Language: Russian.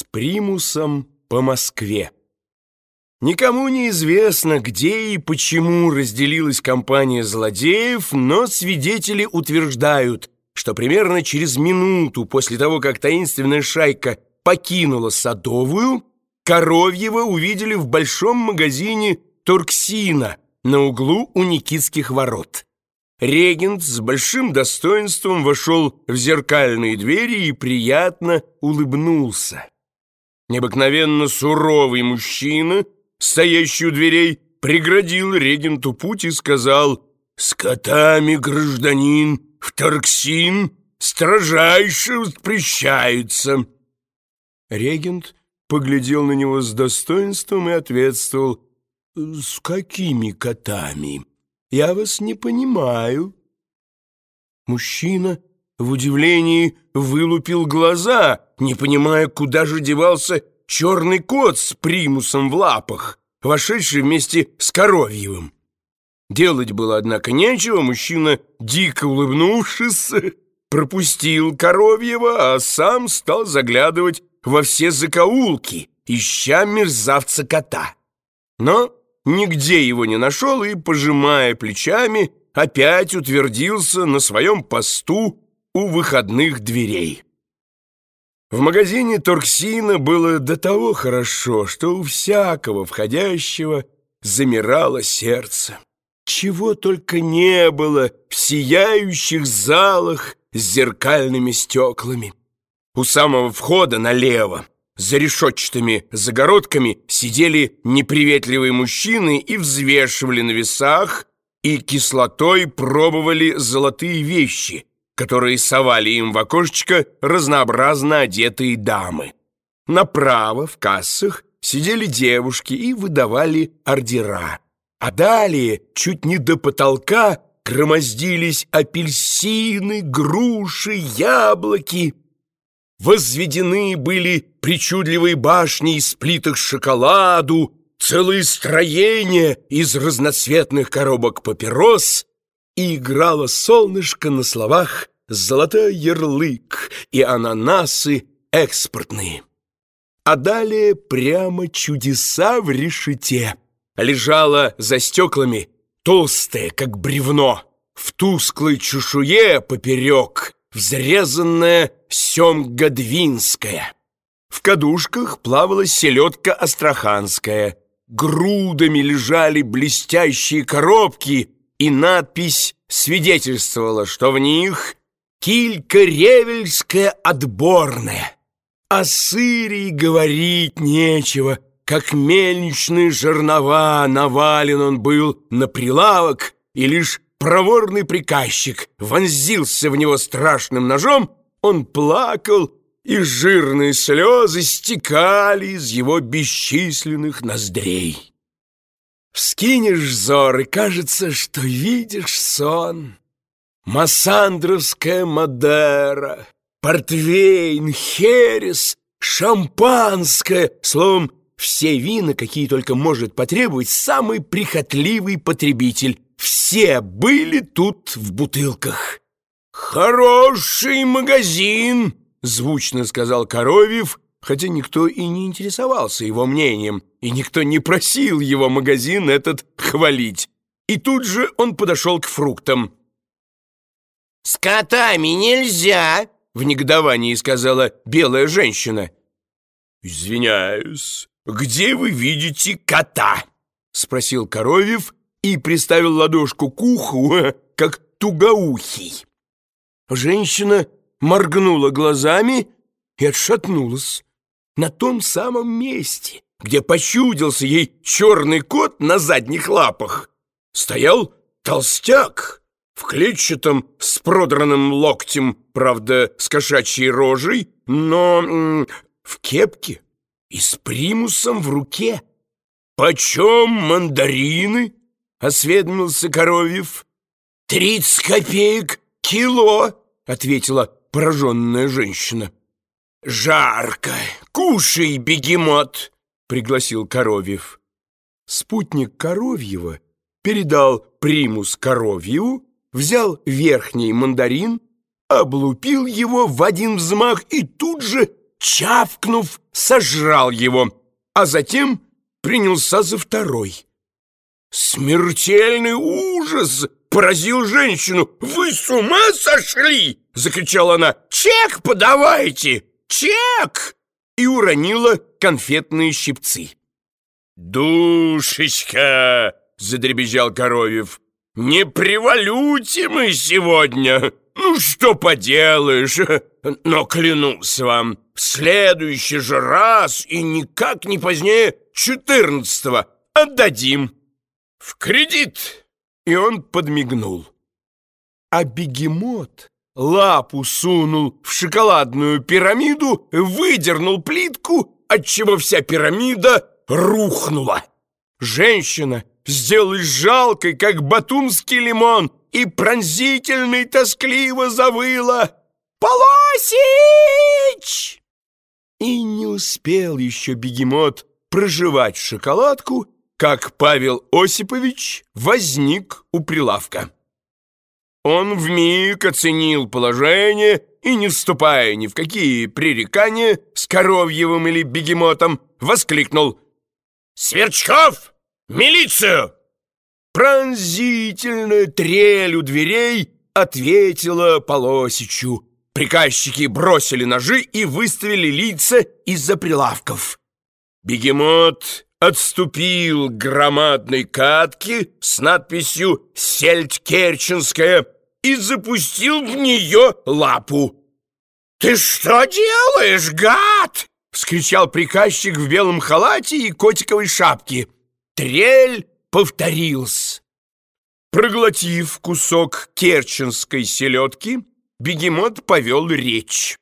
с примусом по Москве. Никому не известно, где и почему разделилась компания злодеев, но свидетели утверждают, что примерно через минуту после того, как таинственная шайка покинула Садовую, Коровьева увидели в большом магазине Торксина на углу у Никитских ворот. Регент с большим достоинством вошел в зеркальные двери и приятно улыбнулся. Необыкновенно суровый мужчина, стоящий у дверей, преградил регенту путь и сказал «С котами, гражданин, в Торксин строжайше воспрещается». Регент поглядел на него с достоинством и ответствовал «С какими котами? Я вас не понимаю». Мужчина в удивлении вылупил глаза, не понимая, куда же девался черный кот с примусом в лапах, вошедший вместе с Коровьевым. Делать было, однако, нечего, мужчина, дико улыбнувшись, пропустил Коровьева, а сам стал заглядывать во все закоулки, ища мерзавца кота. Но нигде его не нашел и, пожимая плечами, опять утвердился на своем посту у выходных дверей. В магазине Торксина было до того хорошо, что у всякого входящего замирало сердце. Чего только не было в сияющих залах с зеркальными стеклами. У самого входа налево, за решетчатыми загородками, сидели неприветливые мужчины и взвешивали на весах, и кислотой пробовали золотые вещи — которые совали им в окошечко разнообразно одетые дамы. Направо, в кассах, сидели девушки и выдавали ордера. А далее, чуть не до потолка, громоздились апельсины, груши, яблоки. Возведены были причудливые башни из плиток шоколаду, целые строения из разноцветных коробок папирос, и играло солнышко на словах золотой ярлык и ананасы экспортные. А далее прямо чудеса в решете. Лежала за стеклами толстая, как бревно, в тусклой чешуе поперек, взрезанная семга двинская. В кадушках плавала селедка астраханская. Грудами лежали блестящие коробки, и надпись свидетельствовала, что в них Килька ревельская отборная. О сыре говорить нечего, как мельничные жернова навален он был на прилавок, и лишь проворный приказчик вонзился в него страшным ножом, он плакал, и жирные слезы стекали из его бесчисленных ноздрей. Вскинешь взор, и кажется, что видишь сон. Массандровская Мадера, портвейн, херес, шампанское, словом, все вина, какие только может потребовать самый прихотливый потребитель. Все были тут в бутылках. «Хороший магазин!» — звучно сказал Коровьев, хотя никто и не интересовался его мнением, и никто не просил его магазин этот хвалить. И тут же он подошел к фруктам. «С котами нельзя!» — в негодовании сказала белая женщина. «Извиняюсь, где вы видите кота?» — спросил Коровьев и приставил ладошку к уху, как тугоухий. Женщина моргнула глазами и отшатнулась. На том самом месте, где пощудился ей черный кот на задних лапах, стоял толстяк в клетчатом с продранным локтем, правда, с кошачьей рожей, но в кепке и с примусом в руке. «Почем мандарины?» — осведомился Коровьев. «Тридцать копеек кило», — ответила пораженная женщина. «Жарко! Кушай, бегемот!» — пригласил Коровьев. Спутник Коровьева передал примус Коровьеву, взял верхний мандарин, облупил его в один взмах и тут же чавкнув, сожрал его, а затем принялся за второй. Смертельный ужас поразил женщину. «Вы с ума сошли?» — закричала она. «Чек подавайте! Чек!» И уронила конфетные щипцы. «Душечка!» — задребезжал Коровьев. «Не привалюте мы сегодня! Ну, что поделаешь! Но клянусь вам, в следующий же раз и никак не позднее четырнадцатого отдадим!» «В кредит!» И он подмигнул. А бегемот лапу сунул в шоколадную пирамиду, выдернул плитку, отчего вся пирамида рухнула. Женщина сделалась жалкой, как батумский лимон, и пронзительно и тоскливо завыла «Полосич!» И не успел еще бегемот проживать шоколадку, как Павел Осипович возник у прилавка. Он вмиг оценил положение и, не вступая ни в какие пререкания с Коровьевым или Бегемотом, воскликнул «Сверчков! Милицию!» Пронзительная трель у дверей ответила Полосичу. Приказчики бросили ножи и выставили лица из-за прилавков. Бегемот отступил к громадной катке с надписью «Сельдь Керченская» и запустил в нее лапу. «Ты что делаешь, гад?» — вскричал приказчик в белом халате и котиковой шапке. Трель повторился. Проглотив кусок керченской селедки, бегемот повел речь.